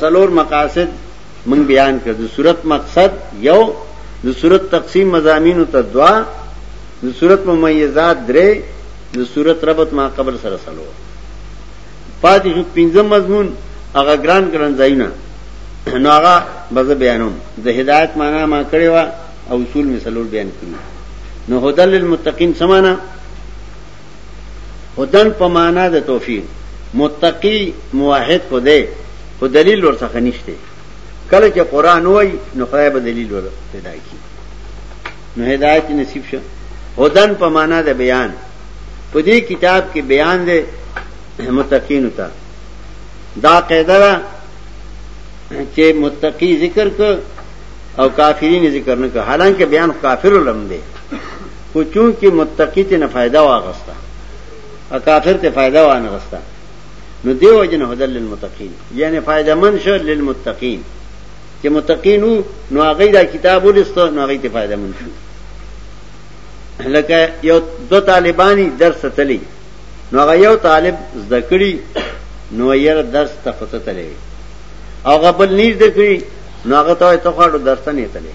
څلور مقاصد من بیان کړ د صورت مقصد یو د صورت تقسیم مزامین ته دوا د صورت ممیزات درې د صورت ربط ما قبر سره سلو پاتې شو پنځم مضمون هغه ګران ګران ځایونه نو هغه بز بیانوم د هدایت معنا ما کړی و او اصول می سلور بیان کړی نو هدل للمتقین سمانا هدن په معنا د توفیق متقی موحد خو دی خو دلیل ورڅخه نشته کله چې قران وای نو خدای به دلیل ور پیدا کی نو هدایت نصیب شه هدن په معنا د بیان په دې کتاب کې بیان دی متقین ته دا قاعده ده چې متقی ذکر ک او کافرین ذکر نه ک حالانکه بیان کافر لم دی خو چونکه متقی ته نه فائدہ واغستا او کافر ته فائدہ وانه غستا نو دیو جن هدل للمتقین یعنی فائدہ من شو للمتقین چې متقین نو هغه دا کتاب ولستو نو هغه ته فائدہ من شو لکه یو دو طالبانی درس تلی نو هغه یو طالب زده کړی نو یې درس ته خطه تلی هغه بل نږدې کړی نو هغه ته ته خاړو درس نه تلی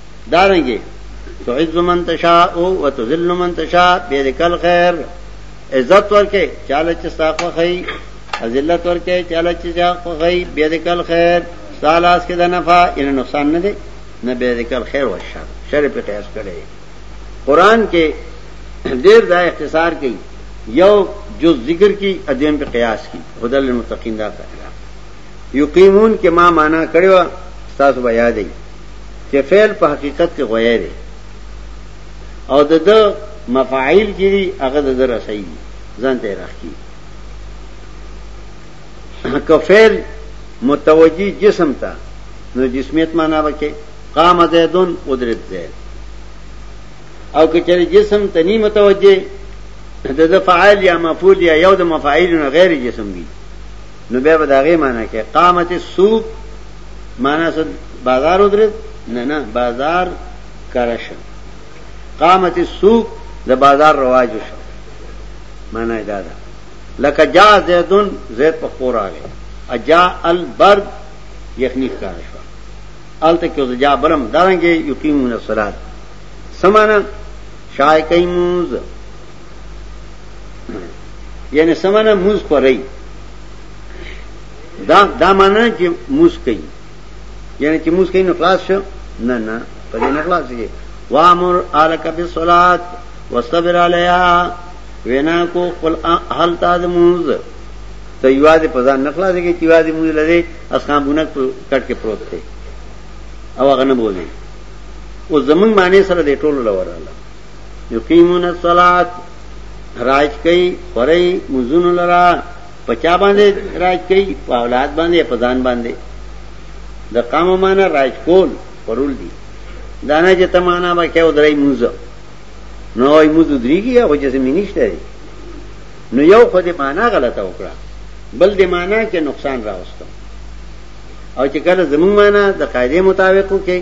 دارنګي تعز من تشاء او تذل من تشاء بيدک الخير عزت ورکه چاله چې ساقو خي ذلت ورکه چاله چې ساقو خي بيدک الخير سالاس کې د نفع ان نقصان نه دي نه بيدک الخير او شر شر په قياس کړي قران کې ډېر ځای اختصار کوي یو جو ذکر کی ادیم په قیاس کی هدل للمتقین دا کړه یقیمون کې ما معنا کړو تاسو بیا دی چې فعل په حقیقت کې غوی دی او د د مفاعیل کې دي هغه د در رسي ځان ته راخي که فعل متوجی جسم ته نو جسمیت معنا وکي قام زیدون ادرت زید او که چېرې جسم ته ني متوجه د فاعل یا مفعول یا یو د مفاعیل نه غیر جسم وي نو بیا به دا غي معنی کې قامت السوق معنی څه بازار ودرید نه نه بازار کرش قامت السوق د بازار رواج شو معنی دا ده لکه جا زیدن زید په خور راغی اجا البرد یخنی کار شو الته کې د جا برم دارنګي یقیمون الصلات سمانه شای کیموز یعنی سمانه موز خوري دا دا معنی چې موز کوي یعنی چې موز کوي نو خلاص شو نه نه په دې نه خلاص شي وامر الک بالصلاه واستبر علیها وینا کو خپل حل تاز موز ته یواد په ځان نه خلاص کې چې یواد موز لري اسخان بونک کټ کې پروت دی او هغه نه بوزي او زمون معنی سره دې ټولو لوراله یقیمون الصلاة راج کئی خورئی مزون لرا پچا باندې راج کئی په اولاد باندې په ځان باندې د قام معنا راج کول پرول دي دانه چې تمانا به کې ودرای موزه نو ای موزه دريږي او چې زمي نشته نو یو خو دې معنا غلطه وکړه بل دې معنا کې نقصان راوستو او چې کله زمون معنا د قاعده مطابق کې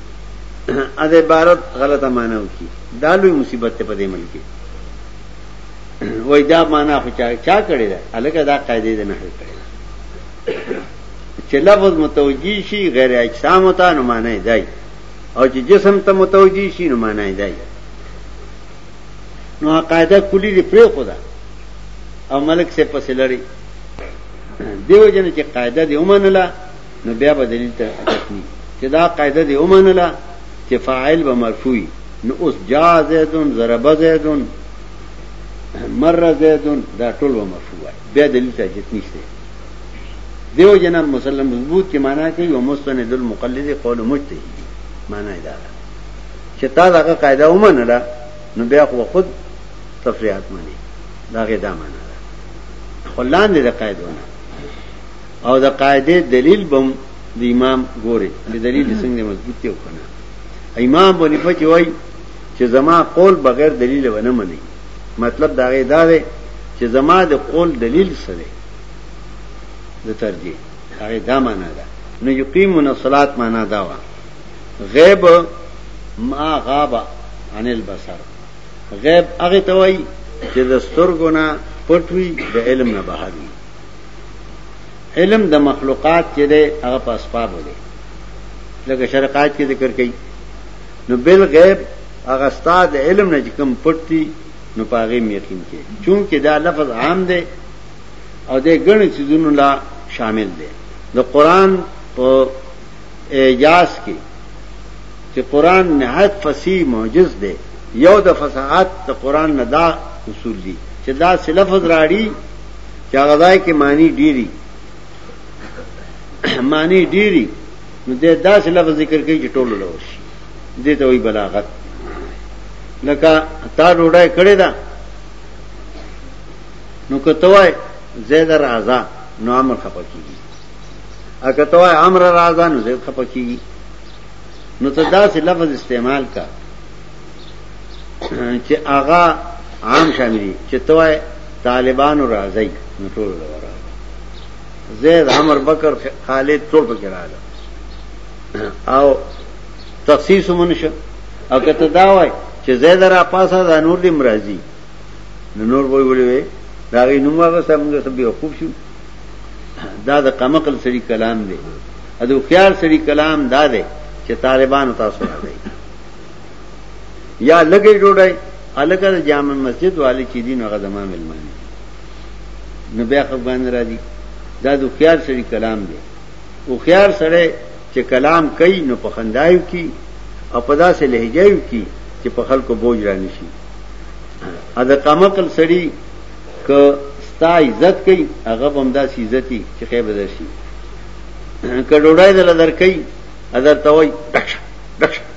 اذ عبارت غلطه معنی وکي دا لوی مصیبت ته په دې ملک وای دا معنی خو چا چا کړی دا الګه دا قاعده ده نه کړی چې لفظ متوجی شي غیر اجسام ته نو معنی دی او چې جسم ته متوجی شي نو معنی دی نو قاعده کلی دی پرې خدا او ملک سے پسې لړی دیو جن چې قاعده دی ومنله نو بیا به دلیل ته حاجت نه چې دا قاعده دی ومنله چې فاعل به مرفوع نو اوس جا زیدون ضرب زیدون مر زیدون دا ټول به مرفوع وای بیا دلیل ته حاجت نشته دیو جنا مسلم مضبوط کې معنا کوي او مستند المقلد قول مجتهد معنا دا چې تا دا قاعده ومنله نو بیا خو خود تفریحات منی دا غي دا معنا ده خلان دې د قاعده ونه او د قاعده دلیل بم د امام ګوره د دلیل څنګه مضبوط دی کنه امام بنی فچ وای چې زما قول بغیر دلیل ونه مني مطلب دا غي دا دی چې زما د قول دلیل سره د ترجیح هغه دا معنا ده نو یقیمون الصلات معنا دا وا غیب ما غاب عن البصر غیب هغه توي چې د سترګونه پټوي د علم نه بهر وي علم د مخلوقات چې دی هغه په اسباب دی لکه شرقات کې ذکر کړي نو بل غیب هغه استاد علم نه کوم پټي نو پاغه یقین کې چونکه دا لفظ عام دی او د ګڼ چیزونو لا شامل دی د قران په اعجاز کې چې قران نهایت فصیح معجز دی یو د فصاحت د قران نه دا اصول دي چې دا سلفظ راړي چې هغه ځای کې معنی ډيري معنی ډيري نو د داسې لفظ ذکر کوي چې ټولو لوش دې ته وی بلاغت لکه تا ډوډۍ کړې ده نو کته وای زید رازا نو امر خپکیږي ا کته وای امر رازا نو زید خپکیږي نو ته داسې لفظ استعمال کا چې هغه عام شاملي چې توای طالبانو راځي نو ټول راغله زید عمر بکر خالد ټول پکې راغله او تخصیص منشه او کته دا وای چې زید را پاسه دا نور دې مرضی نو نور وای ویلې دا غي نوم هغه څنګه سبي وقوف شو دا د قمقل سړي کلام دی اده خيار سړي کلام دا دی چې طالبان تاسو راځي یا لګې ډوډۍ الګ د جامع مسجد والي چې دین هغه زما ملمانه نو بیا خفغان را دي دا د خيار سړي کلام دی او خيار سره چې کلام کوي نو په خندایو کې او په داسې لهجایو کې چې په خلکو بوج را نشي ا د قمقل سړي ک ستا عزت کوي هغه هم داسې عزتي چې خې بدر شي کډوړای دل درکې ادر توي دښ دښ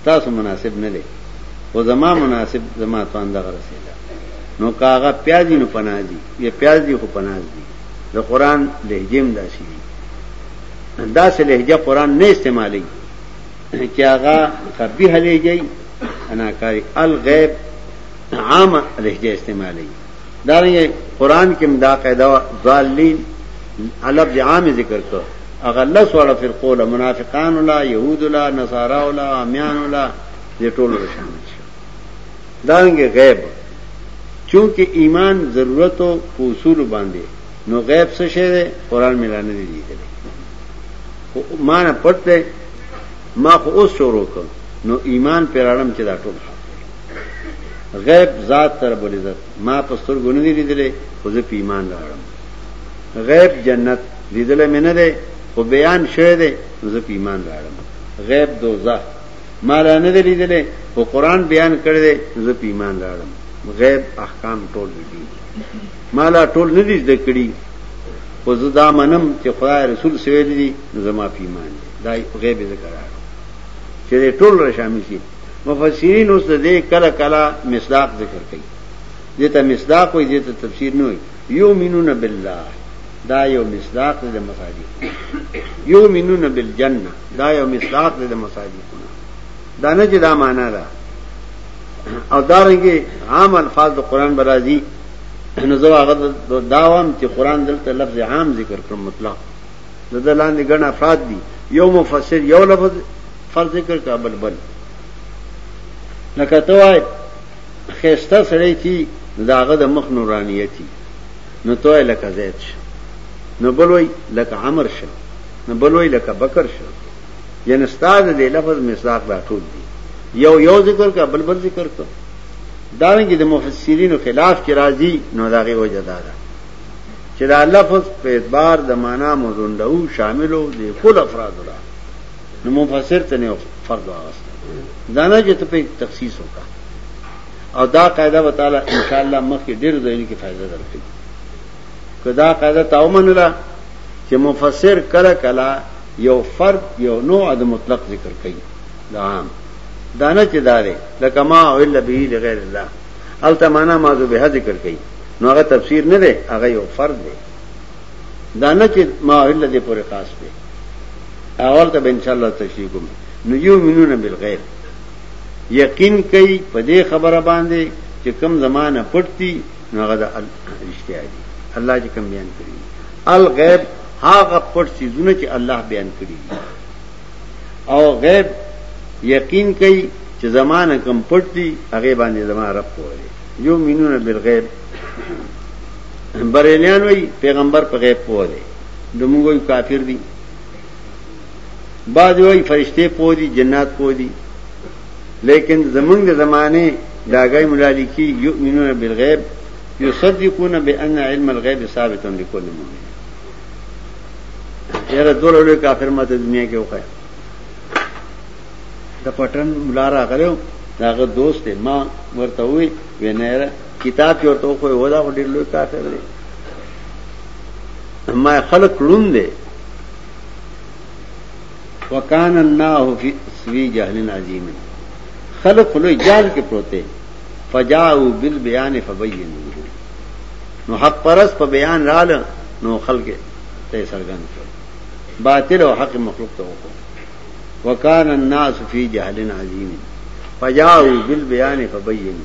ستاسو مناسب نه دی خو زما مناسب زما توان دغه رسیدا نو کاغه پیاز نو پنازي یا پیاز دی خو پناز دی د قران لهجه هم داسي دي داسې لهجه قران نه استعمالي چې هغه قبیح لهجه انا کاری الغیب عام لهجه استعمالي دارنګه قران کې دا قاعده ظالین علب عام ذکر کړ اغه لس وړه فرقو له منافقان ولا يهود ولا نصارا ولا اميان ولا دې ټول شامل شي دارنګه غیب چونکه ایمان ضرورت او اصول باندې نو غیب څه شی دی قران ملانه دی لیدل خو مان پټ دی ما خو اوس شروع کړ نو ایمان پیراړم چې دا ټول غیب ذات رب العزت ما په سترګو نه دی لیدلې خو زه په ایمان راغلم غیب جنت لیدلې مې نه دی خو بیان شوی دی زه په ایمان راغلم غیب دوزخ ما لا نه دی لیدلې خو قران بیان کړی دی زه په ایمان راغلم غیب احکام ټول دي ما لا ټول نه دي زده کړی خو زه دا منم چې خدای رسول سویل دي زما په ایمان دی دا غیب ذکر راغلم چې ټول را شامل شي مفسرین اوس د دې کله کله مصداق ذکر کوي دته مصداق وي دته تفسیر نه وي یؤمنون بالله دا یو مصداق د مصادیق یؤمنون بالجنه دا یو مصداق د مصادیق دا نه چې دا معنا ده او دارنګي عام الفاظ د قران برازي نو زه هغه دا وام چې قران دلته لفظ عام ذکر کړم مطلق د ده لاندې ګڼ افراد دي یو مفسر یو لفظ فرض ذکر کا بل بل لکه ته وای خسته سړی چی داغه د مخ نورانیتی نو ته وای لکه زید شه نو بل وای لکه عمر شه نو بل وای لکه بکر شه یعنی استاد دې لفظ مصداق دا ټول دي یو یو ذکر کا بل بل ذکر کا دارنګه د مفسرینو خلاف چې راځي نو داغه وجه دا ده چې دا لفظ په اعتبار د معنا مزوندو شاملو دی کول افراد ولا نو مفسر ته نه فرض واغسته دانه چې ته په تخصیص وکا او دا قاعده وتعالى ان شاء الله مخکې ډیر ځایونه کې فائدہ درکړي کدا قاعده تاومن لا چې مفسر کله کلا یو فرد یو نوع د مطلق ذکر کوي دا عام دانه چې داري لکه ما او الا به لغیر الله التمانا ما ذو به ذکر کوي نو هغه تفسیر نه دی هغه یو فرض دی دا نه چې ما الا دې پورې خاص دی اول ته به ان شاء الله تشریح کوم نو یو منون بالغیب یقین کوي په دې خبره باندې چې کم زمانہ پټتي نو هغه د اشتیا دي الله چې کم بیان کړی الغیب هغه پټ سيزونه چې الله بیان کړی او غیب یقین کوي چې زمانہ کم پټتي هغه باندې زمانہ رب کوي یؤمنون بالغیب بریلیان وی پیغمبر په غیب پوه دی د موږ وی کافر دي بعد وی فرشته پوه دي جنات پوه دي لیکن زمونږ د زمانه داګای ملالکی یؤمنون بالغیب یصدقون بان علم الغیب ثابت لكل مؤمن یاره دوله کافر ماته دنیا کې وکړه د پټن ملا راغلی و د هغه دوست دی ما ورته ووی وی نه یاره کتاب چې ورته وښوی و دا خو ډېر لوی کافر دی ما خلک ړوند دی وکان الناه فی سوی جهل عظیم خلق لوی جهل کې پروت دی فجاءوا بالبيان فبينوه نو حق پرس په بیان رااله نو خلک ته سرګن کړ باطل او حق مخلوق ته وکړ وکان الناس فی جهل عظیم فجاؤ بالبیان فبین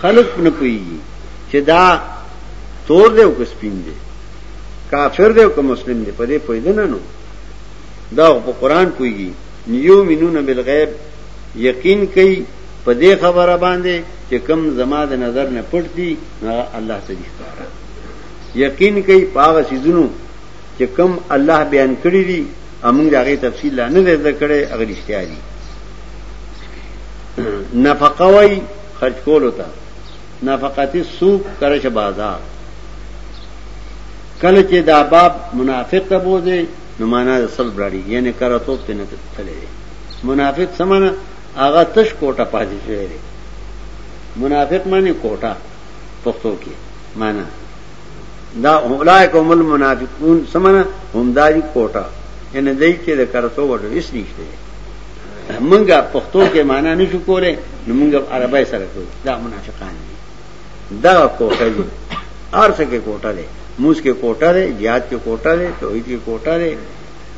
خلق نه پویږي چې دا تور دی او سپین دی کافر دی او مسلم دی په دې پویدنه نو دا په قران پویږي نیو مینون بالغیب یقین کوي په دې خبره باندې چې کم زما د نظر نه پټ دي الله سړي ښکارا یقین کوي پاغه سيزونو چې کوم الله بیان کړی دی امنګ هغه تفصیل لا نه زده کړي هغه رښتیا دي نفقه وای خرج کول وتا نفقاتی سوق کرش بازار کله چې دا باب منافق ته بوزي نو معنا د اصل براړي یعنی کرا توپ ته نه تللی منافق سمانه هغه تش کوټه پاتې شوی منافق معنی کوټه پښتو کې معنی دا اولائک هم المنافقون سمنا هم داری کوټا یعنی دای کې د کرتو وړو هیڅ نشته منګه پښتو کې معنا نشو کولای نو منګه عربی سره کوو دا منافقان دي دا کوټه دي ارڅ کې کوټه دي موس کې کوټه دي jihad کې کوټه دي توحید کې کوټه دي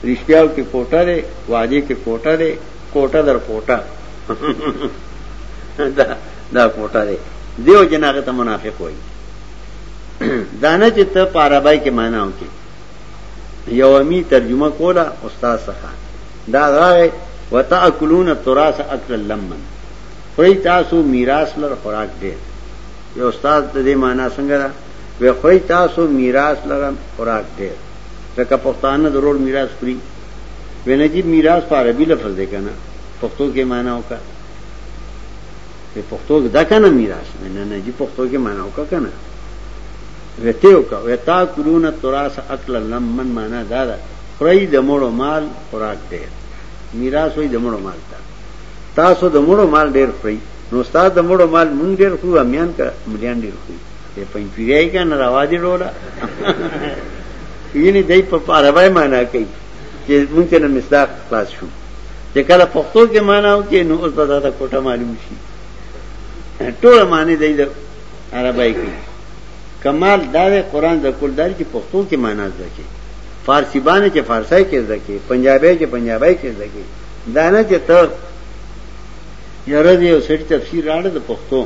رښتیاو کې کوټه دي وعده کې کوټه دي کوټه در کوټه دا دا کوټه دي دیو جناغه ته منافق وایي دانه چې ته په عربی کې معنا وکې یو می ترجمه کوله استاد څخه دا غاغه وتاکلون التراث اکل لمن خوري تاسو میراث لر خوراک ډېر یو استاد د دې معنا څنګه را وې خوري تاسو میراث لر خوراک ډېر ځکه پښتانه ضرور میراث خوري وینجی میراث په عربي لفظ دی کنه پښتو کې معنا وکړه په پښتو کې دا کنه میراث نه نه جی پښتو کې معنا وکړه کنه وته وکړه وتا کلون تراث اکل لم من معنا دا ده خړی د مړو مال خوراک دی میراث وای د مړو مال تا تاسو د مړو مال ډیر خړی نو استاد د مړو مال مونږ ډیر خو امیان کا مليان ډیر خو په پنځپیرای کا نه راوادي ډولا یعنی دای په عربی معنا کوي چې ممکن مصداق خلاص شو چې کله پښتو کې معناو کې نو اوس به دا کوټه معلوم شي ټول معنی دی د عربی کې کمال دا قرآن د کول دار کې پښتو کې معنا ځکه فارسی باندې چې فارسی کې ځکه پنجابی کې پنجابی کې ځکه دا نه چې ته یاره دې اوسې تفسیر راړه د پښتو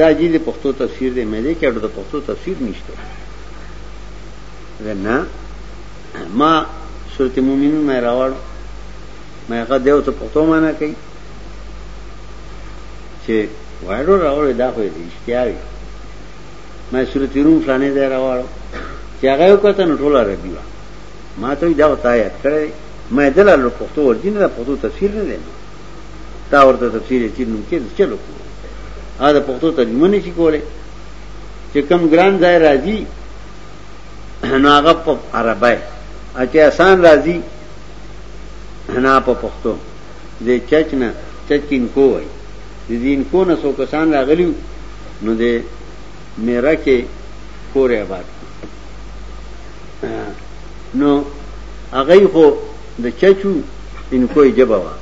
دا جی د پښتو تفسیر دی مې دې کړو د پښتو تفسیر نشته نه ما سورت مومنون مې راوړ مې هغه دیو ته پښتو معنا کوي چې وایډو راوړ دا خو دې اشتیاوي مې سورت روم فلانه دی راوړ چې هغه یو کته نو ټول عربي وا ما ته دا وتا یاد کړې مې دلاله پښتو ورجینه دا پښتو تفسیر نه دی تا ورته تفسیر یې چې نو کې چلو کو دا پښتو ترجمه نشي کولای چې کم ګران ځای راځي نو هغه په عربی اچې آسان راځي نه په پښتو د چچ نه چچ کین کو وای د دین کو نه سو کسان راغلیو نو د میرا کې کور آباد نو هغه خو د چچو ان کوی جبا وا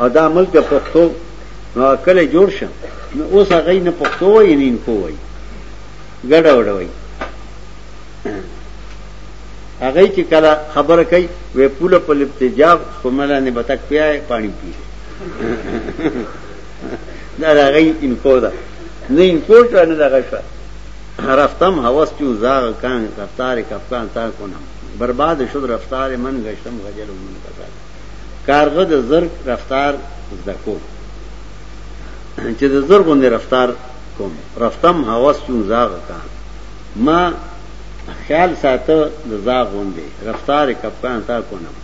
او دا ملک پښتو نو کله جوړ شم نو اوس هغه نه پښتو وای نه ان کو وای ګډه وډه وای هغه چې کله خبره کوي وې پوله په لپتجاب کوملا نه بتک پیای پانی پی دا هغه انکو ده نه انکو ته نه دغه شو رفتم هوس چو زاغ کان رفتار کفکان تا کنم برباد شد رفتار من گشتم غجل من کتا کارغه د زرق رفتار زدکو چې د زرغون رفتار کوم رفتم هوس چون زاغ کا ما خیال ساته د زاغ غوندې رفتار کپکان تا کونم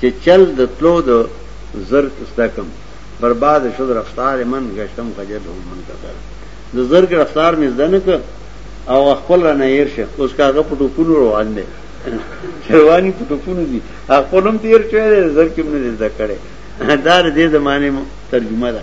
چې چل د تلو د زر استکم برباد شد رفتار من گشتم خجل هم من قدر د زرګ رفتار مې زده نه کړ او خپل را نه هیر شه اوس کاغه په ټوپونو روان دی رواني په ټوپونو دي خپل هم تیر شوی دی زرګ هم نه زده کړي دا د دې زمانه ترجمه ده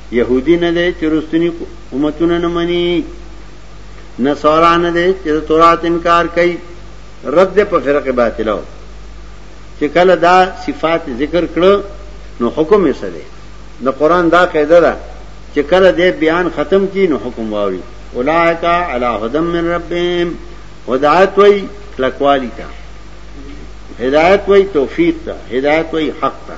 يهودي نه دی چې رستنی امتونه نه مني نصارا نه دی چې تورات انکار کوي رد په فرق باطلو چې کله دا صفات ذکر کړو نو حکم یې سره د قران دا قاعده ده چې کله دې بیان ختم کی نو حکم واوري اولائک علی هدم من ربهم هدایت وای کلکوالی تا هدایت وای توفیق تا هدایت وای حق تا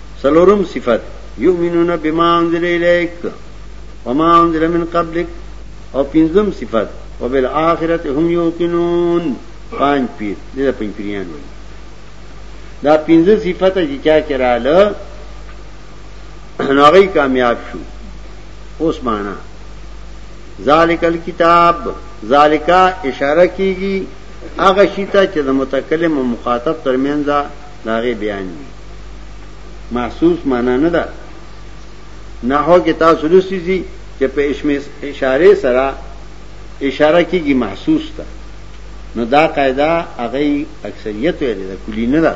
څلورم صفت یؤمنون بما انزل الیک وما انزل من قبلک او پنځم صفت وبالآخرة هم یوقنون پنځ پیر دغه پنځ پیران وایي دا پنځه صفات چې چا چراله نوغی کامیاب شو اوس معنا ذالک الكتاب ذالکا اشاره کیږي هغه شیته چې د متکلم او مخاطب ترمنځ دا غي بیان دي محسوس معنا نه ده نحو کې تاسو لوسی دي چې په اشاره سره اشاره کېږي محسوس ده نو دا قاعده هغه اکثریت ویلې ده کلی نه ده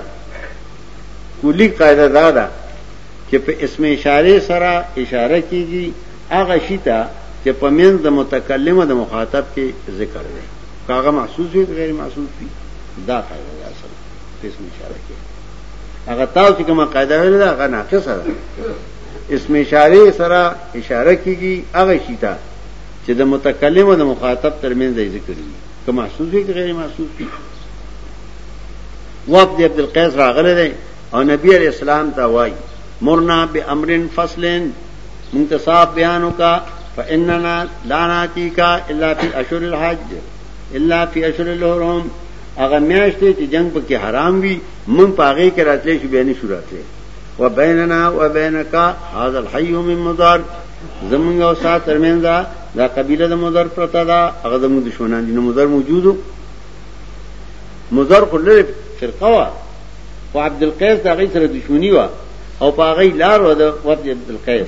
کلی قاعده دا ده چې په اسم اشاره سره اشاره کېږي هغه شی ته چې په منځ د متکلم او د مخاطب کې ذکر دی کاغه محسوس وي غیر محسوس وي دا قاعده ده اصل په اسم اشاره کې هغه تاسو چې کومه قاعده ویل دا هغه ناقصه ده اسم اشاره سره اشاره کیږي هغه شی ته چې د متکلم او د مخاطب ترمنځ دی ذکر دي که محسوس وي که غیر محسوس وي وفد عبد القیس راغله ده او نبی علیہ السلام ته وای مرنا بامرن فصلن منتصاب بیانو کا فاننا لا ناتی کا الا فی اشهر الحج الا فی اشهر الحرم هغه میاشت چې جنگ پکې حرام وي مونږ پاغه کې راتلې شو به نه شو راتلې و بیننا و بینک هاذا الحي من مضر زمونږ او سات ترمنځ دا قبيله د مضر پرتا دا هغه زموږ دشمنان دي نو مضر موجودو مضر خو لري فرقه وا او عبد القیس دا غي سره دشمنی وا او پاغه لار و د عبد القیس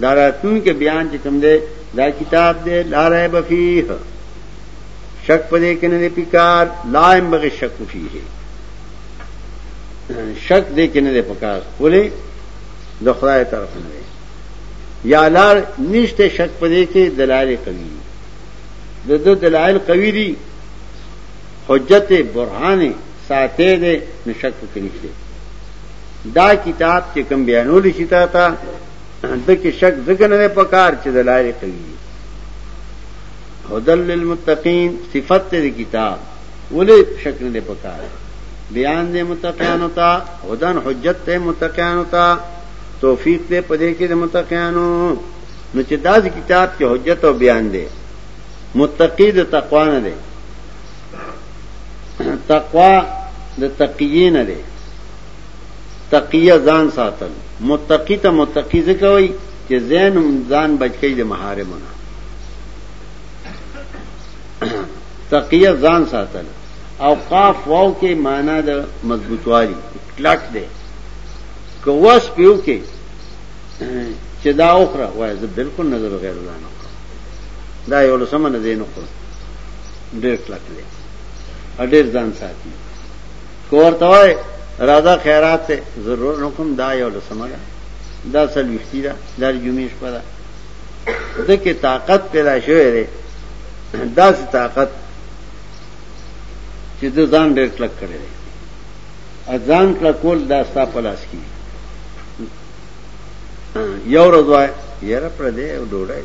دا راتلون کې بیان چې کوم دی دا کتاب دی لا ریب فیه شک پدې کې نه دی پکار لا هم بغي شک فیه شک دې کې نه دی پکار ولې د خدای طرف نه دی یا لار نشته شک پدې کې دلایل قوی دي د دو دلایل قوی دي حجت برهان ساته دې نشک کې نشته دا کتاب چې کوم بیانول شي تا ته د کې شک ځکه نه پکار چې د لارې کوي هدل للمتقین صفت دې کتاب ولې شک نه پکار بیان دې متقینو ته هدن حجت دې متقینو ته توفیق دې پدې کې د متقینو نو چې دا کتاب کې حجت او بیان دې متقی د تقوا نه دې تقوا د تقیه نه ده تقیه ځان ساتل متقی ته متقی ځکه وای چې زین ځان بچی د محارمونه تقیه ځان ساتل او قاف واو کې معنا د مضبوطوالي کلک ده که واس پیو کې چې دا اوخره وای زه بالکل نظر غیر الله نه دا یو لسمه نه دی نه ډېر کلک دی او ډېر ځان ساتي که ورته وای راځه خیرات ته ضرور نو کوم دا یو لسمه ده دا څلوېښتي ده دا د جمعې شپه ده ده کې طاقت پیدا شوی دی داسې طاقت چې د ځان ډېر کلک کړی دی ځان کلکول دا ستا په لاس کې یو ورځ وای یاره پر دې ډوډۍ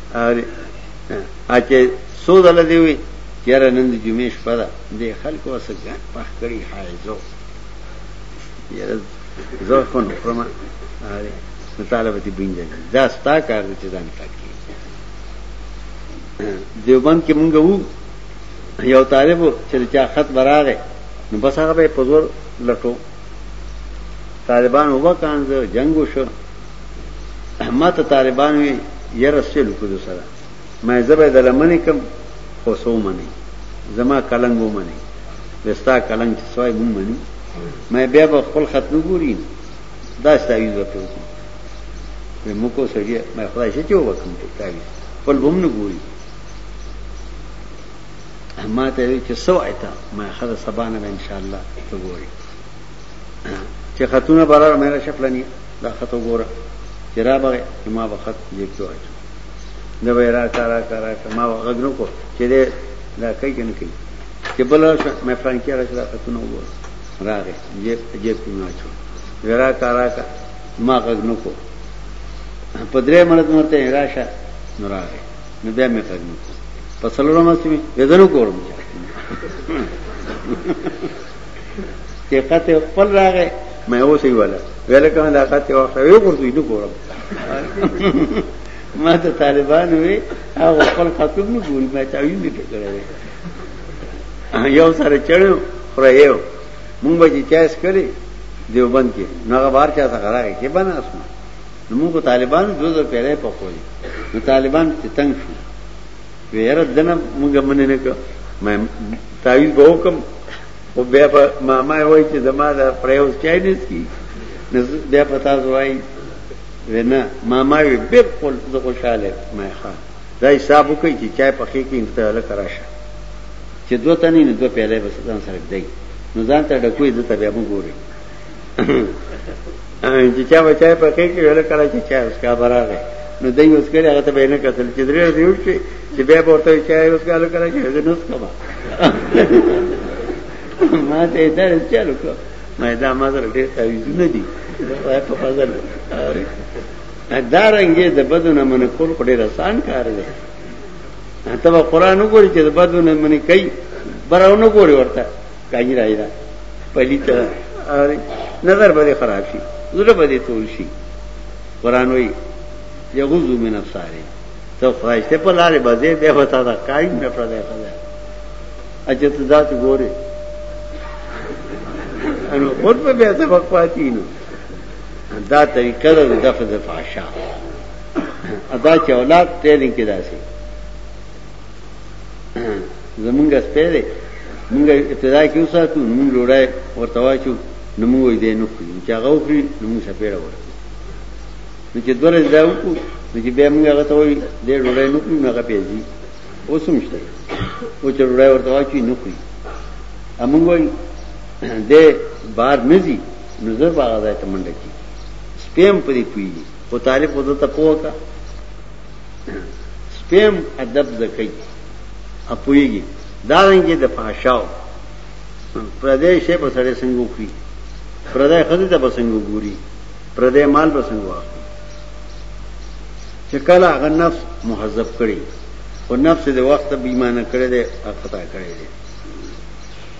اره اچې سو دل دی وی چیرې نن د جمعې شپه ده د خلکو وسه ګټ پخ کړی حایزو یره زه خو نه کوم اره طالب دې بین دی دا ستا کار دی چې ځان تکي دیوبند کې مونږ وو یو طالب چې چا خط براغه نو بس هغه به پزور لټو طالبان وکانځ جنگ وشو ما ته طالبان وی یره سیلو کدو سره ما زبې د لمنې کم خو سو منی زما کلنګ و منی وستا کلنګ چې سوای مون منی ما بیا به خپل خط نه ګوري دا ستایي وکړو وی مکو سړي ما خدای شي چې وکم ته تاوي خپل بوم نه ګوري ما ته وی چې سو ایت ما خدای سبانه ان شاء الله ته ګوري چې خطونه برار مې راشه پلنی دا خط وګوره چې را بغه ما به خط جیب کې واچو دا به را کارا کارا ما غږ نو کو چې دې دا کوي کنه کوي چې بل راشه مې پلان کې راشه دا خطونه وګوره راغې جیب جیب کې واچو ورا کارا کا ما غږ نو کو په درې مړد مرته راشه نو راغې نو بیا مې غږ نو کو په څلورمه سیمه یې دنو کورم ته خط خپل راغې مې اوسې ولا ویل کوم دا خط یو خو یو ورته نه ګورم ما ته طالبان وی او خپل خط نه ګوري ما ته یې نه کړې یو سره چړیو خړایو مونږ به چې چایس کړی دیوبند کې نوغه بار چا څنګه راغی کې بنا اسما نو موږ طالبان دوزه پیره پکوي نو طالبان ته تنگ شو ویره دنه مونږه منې نه کړ مې تعویز به وکم او بیا په ماما وای چې زما دا پریوز چای نه سکی نو بیا په تاسو وای وینا ماما وی بالکل زه خوشاله مې ښا دا حساب وکړي چې چای په خې کې انتها له کراشه چې دوه تنې نه دوه پیاله بس ځان سره دی نو ځان ته ډکوې د تبیا مو ګوري چې چا بچای په کې کې ویل کړه چې چا اس کا براله نو دای اوس کړه هغه ته به نه کتل چې درې ورځې وشي چې بیا ورته چا اوس کا له کړه چې زه نو سکما ما ته دا چالو کو ما دا ما سره ډېر تعویذ نه دي دا په فضل دا رنګه د بدن من کول ډېر آسان کار دی ته قرآن وګوري چې د بدن من کوي براونه ګوري ورته کاجی راځي دا پلیت نظر به خراب شي زړه به تول شي قران وی یغوزو من ابصاره ته خواجه په لارې بځې به وتا دا قائم نه پر دی خدای اجه ته ذات ګوره انو خود په بیا سبق پاتې نو دا طریقه ده د دفع د فحشا ادا چې اولاد ټریننګ کې داسي زمونږ سپی دی مونږ ابتدا کې وساتو مونږ ډوډۍ ورته واچو نو مونږ یې دی نه خوري چې هغه وخوري نو مونږ سپېړه ورکړو نو چې دوه ورځې دا وکړو نو چې بیا مونږ هغه ته وایي دی ډوډۍ نه خوري نو هغه بیا ځي اوس هم شته او چې ډوډۍ ورته واچوي نه خوري مونږ وایي دی بار نه ځي نو زر به هغه ځای ته منډه کړي سپی هم پرې پوهېږي خو طالب خو ده ته پوه کړه سپیم ادب زکای اپویږي دا رنګه د فحشاو پردې شی په سړې څنګه وکړي پردې خزه ته په څنګه وګوري پردې مال په څنګه واخلي چې کله هغه نفس مهذب کړي او نفس د وخت بیمانه کړي ده خطا کړي ده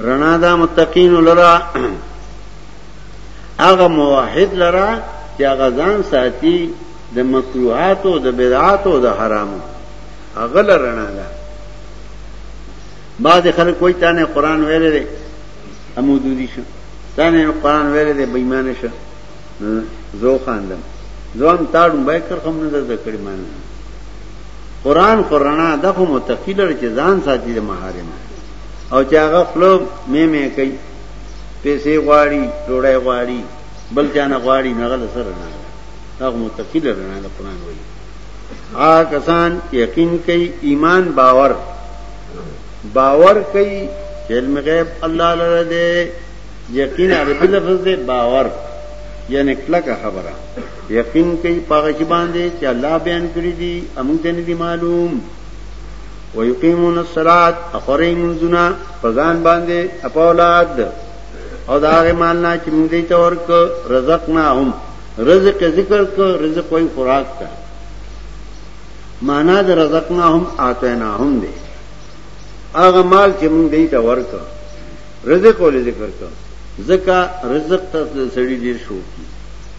رنا دا متقین لرا هغه موحد لرا چې هغه ځان ساتي د مکروهات او د بدعات او د حرامو هغه لرنا ده بعض خلک کوئی تانه قران ویل دي امودودي شو تانه قران ویل دي بېمانه شو زو خاندم زوم تاړم به کر کوم نه د کړي مانه قران خو رڼا د خو متقی لر چې ځان ساتي د محارم او چې هغه خپل مې مې کوي پیسې غواړي ډوړې غواړي بل چانه غواړي نه غل سره نه هغه متقی لر نه د قران وایي آ کسان یقین کوي ایمان باور باور کوي چې علم غیب الله لره دی یقین عربی لفظ دی باور یعنی کلکه خبره یقین کئ پاغه چې باندې چې الله بیان کړی دی امون ته نه دی معلوم ويقيمون الصلاه اخري منزنا فزان باندې اپولاد او دا غمان نه چې موږ دې تور ک رزق نه هم رزق ذکر ک رزق کوئی خوراک تا معنا د رزق نه هم آتے نه هم دې هغه مال چې موږ دې تور ک رزق ولې ذکر ک زکا رزق ته سړی ډیر شو کی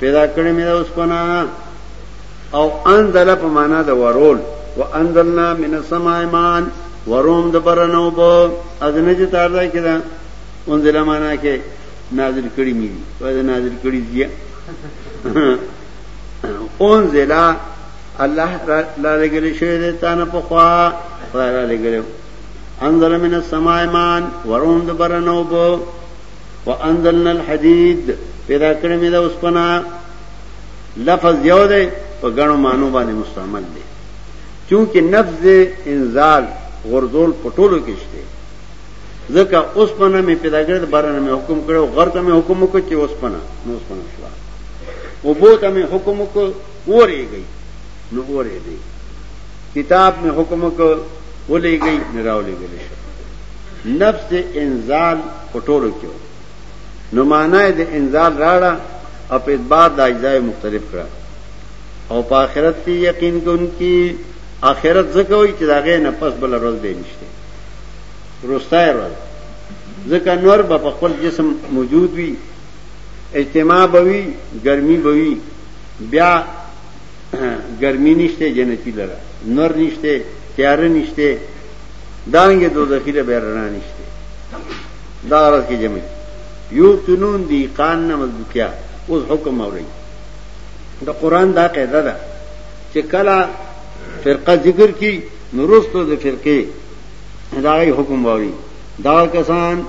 پیدا کړی مې د اوسپنه او انزل په معنا د ورول وانزلنا من السماء ماء وروم د برنو بو اذنه چې تار ځای کړه انزل معنا کې نازل کړی مې وای نازل کړی دی انزل الله را لګل شوی دی تانه په خوا خدای را لګل انزل من السماء ماء وروم د برنو بو وانزلنا الحديد پیدا کړی مې دا اوسپنا لفظ یو دی په غنو مانو باندې مستعمل دی چونکه نفس انزال غرزول پټولو کې شته ځکه اوسپنا مې پیدا کړی بارنه مې حکم کړو غر ته مې حکم وکړ چې اوسپنا نو اوسپنا شو او بو ته مې حکم وکړ اورې گئی نو اورې دی کتاب مې حکم وکړ ولې گئی نه راولې گئی نفس انزال په ټولو کې نو معنی د انزال راړه او په اعتبار د اجزای مختلف کړه او په آخرت کې یقین کوونکی آخرت ځکه وي چې دا غي نه پس بل روز به نشته روستای روز ځکه نور به په خپل جسم موجود وي اجتماع بوي ګرمي بوي بیا ګرمي نشته جنتی لره نور نشته تیار نشته دانګې دوزخی له بیا رڼا نشته دا ورځ کې جمع یو قانون دی قان نه مضبوطیا اوس حکم اوري د قران دا قاعده ده چې کله فرقه ذکر کی نورستو د فرقه داغی حکم باوی دا کسان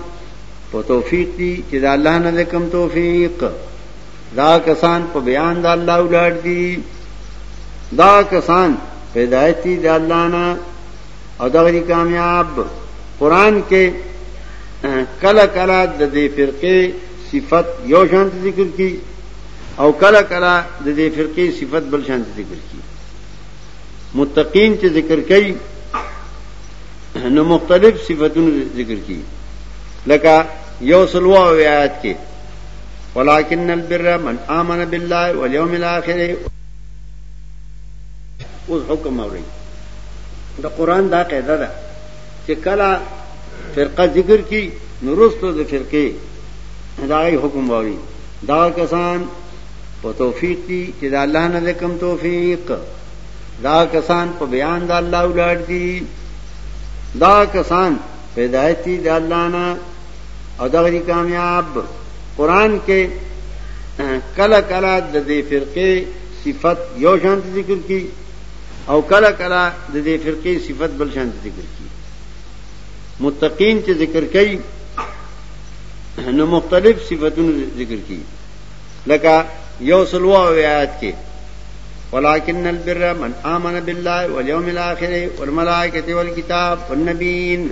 په توفیق دی چې دا الله نه کم توفیق دا کسان په بیان د الله ولاد دي دا کسان پیدایتی د الله نه او دغه دي کامیاب قران کې کله کله د دې فرقه صفت یو شان ذکر کی او کله کله د دې فرقه صفت بل شان ذکر کی متقین چې ذکر کړي نو مختلف صفاتونه ذکر کی لکه یو سلوه آیات کې ولكن البر من آمن بالله واليوم الآخر اوس حکم اوري د قران دا قاعده ده چې کله فرقه ذکر کی نورستو د فرقه دا غي حکم اوري دا کسان په توفیق دي چې د الله نه کوم توفیق دا کسان په بیان د الله ولړ دي دا کسان په ہدایت دي د الله نه او دا غي کامیاب قران کې کله کله د دې فرقه صفت یو شان ته ذکر کی او کله کله د دې فرقې صفت بل شان ته ذکر کی متقین چې ذکر کوي نو مختلف صفاتونه ذکر کی لکه یو سلو آیات کې ولكن البر من آمن بالله واليوم الآخر والملائكة والكتاب والنبيين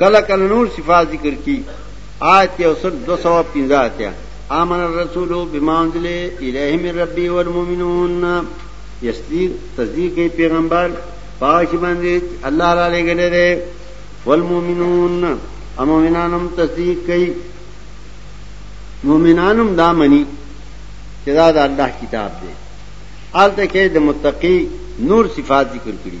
کله کله نور صفات ذکر کی آیت یو سل دو سو پنځه اتیا آمن الرسول بما انزل الیه من ربی والمؤمنون یصدیق تصدیق کوي پیغمبر پاش باندې الله را لګلې ده والمؤمنون امومنانم تصدیق کوي مؤمنانم دا مني چې دا د الله کتاب دی آلته کې د متقی نور صفات ذکر کړی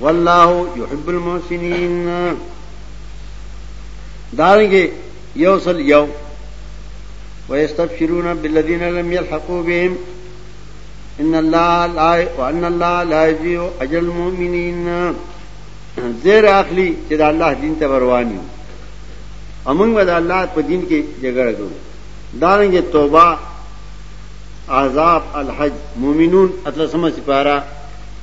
والله يحب المحسنين دارنګه یو سل یو ويستبشرون بالذين لم يلحقوا بهم ان الله لا وان الله لا يضيع اجر المؤمنين زیر اخلي چې د الله دین ته ورواني امنګ ود الله په دین کې جګړه کوي دارنګه توبه عذاب الحج مومنون اتلسمه سپاره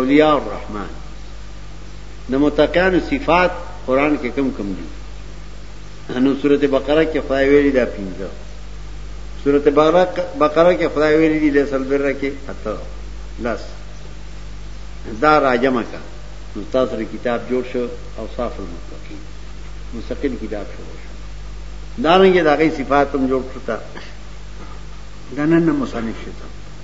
اولیاء الرحمن د متقیانو صفات قران کې کم کم دي نو سورته بقره کې خدای ویلي دا پنځه سورته بقره کې خدای ویلي دي د سلبره کې اته لس دا راجمه کا نو تاسو لري کتاب جوړ شو او صاف المتقین مستقل کتاب شروع شو دا رنګه دا غي صفات هم جوړ کړتا دنن مصنف شته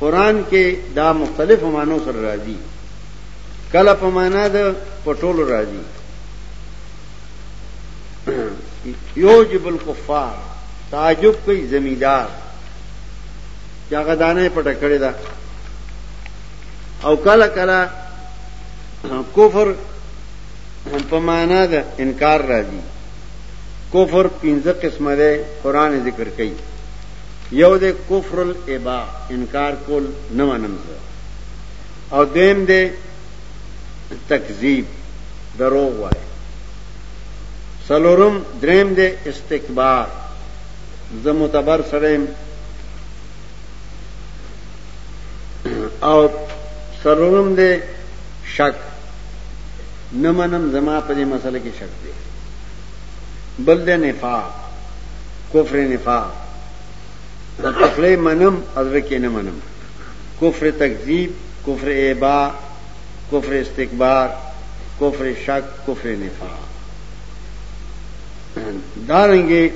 قرآن کې دا مختلف معنو سره راځي کله په معنا د پټولو راځي یوجب الکفار تعجب کوي زمیدار چې هغه دانه پټه کړې ده او کله کله کفر په معنا د انکار راځي کفر پنځه قسمه ده قران ذکر کوي یو دی کفر الاباء انکار کول نه منم زه او دویم دی تکذیب دروغ وای سلورم دریم دی استکبار زه متبر سړیم او سلورم دی شک نه منم زما په دې مسله کې شک دی بل ده نفاق کفر نفاق د تخلی منم ازره کې نه منم کفر تکذیب کفر ایبا کفر استکبار کفر شک کفر نفاق دارنګي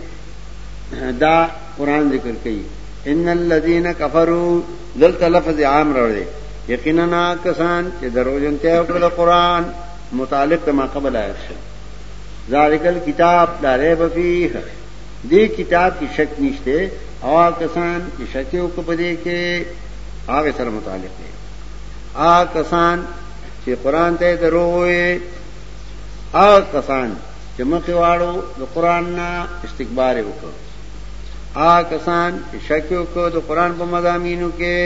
دا قران ذکر کوي ان الذين كفروا دلته لفظ عام راوړي یقینا کسان چې دروژنته او د قران متعلق ته ما قبل آیات شي ذالک الكتاب لا ریب فیه دې کتاب کې شک نشته او کسان چې شک یو کو بده کې هغه سره متعلق دي آ کسان چې قران ته درو وي آ کسان چې مخې واړو د قران نه استکبار وکړو آ کسان چې شک یو کو د قران په مضامینو کې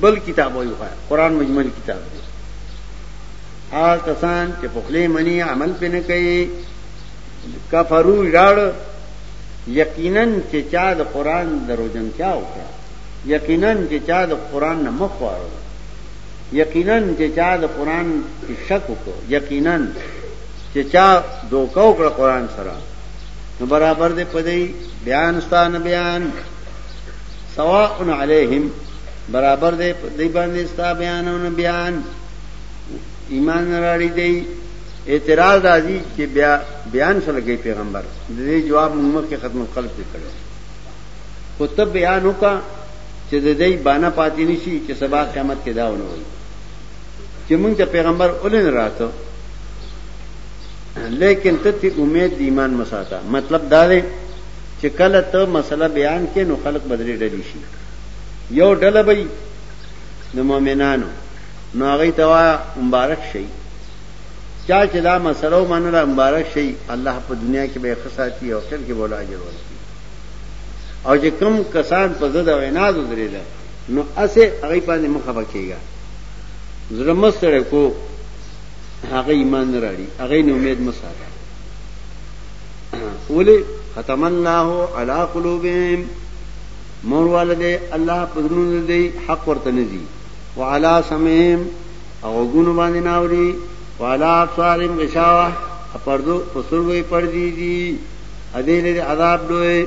بل کتاب وایو قران مجمل کتاب دی هغه کسان چې په خلی منی عمل پې نه کوي کفرو ژاړ یقینا چې چا د قران دروژنتیا وکړه یقینا چې چا د قران نه مخ واړو یقینا چې چا د قران کې شک وکړو یقینا چې چا دوکا وکړه قران سره نو برابر دې پدې بیان ستانه بیان سواء علیہم برابر دې دې باندې ستا بیانونه بیان, بیان ایمان راړي دی اعتراض راځي چې بیا بیان سره کوي پیغمبر د دې جواب موږ مخکې ختم القلب کې کړو خو ته بیان وکا چې د دې باندې پاتې نشي چې سبا قیامت کې دا ونه وي چې موږ ته پیغمبر اولن راته لیکن ته تی امید دی ایمان مساته مطلب دا دی چې کله ته مسله بیان کې نو خلق بدري ډلی شي یو ډله به د مؤمنانو نو هغه ته وایه مبارک شي چا چې دا مسله ومنله مبارک شي الله په دنیا کې به خساتی او اخر کې به ول اجر ورکړي او چې کم کسان په زړه او عناد درېده نو اسه هغه باندې مخه بکیږي زړه مستړ کو هغه ایمان نه راړي هغه نو امید مساته ولې ختم الله علی قلوبهم مور والده الله پدرون دې حق ورته نه دي وعلی سمعهم او غوږونو باندې نه اوري وعلی ابصارهم غشاوه او پردو په سترګو یې پردې دي ادې لري عذاب لوی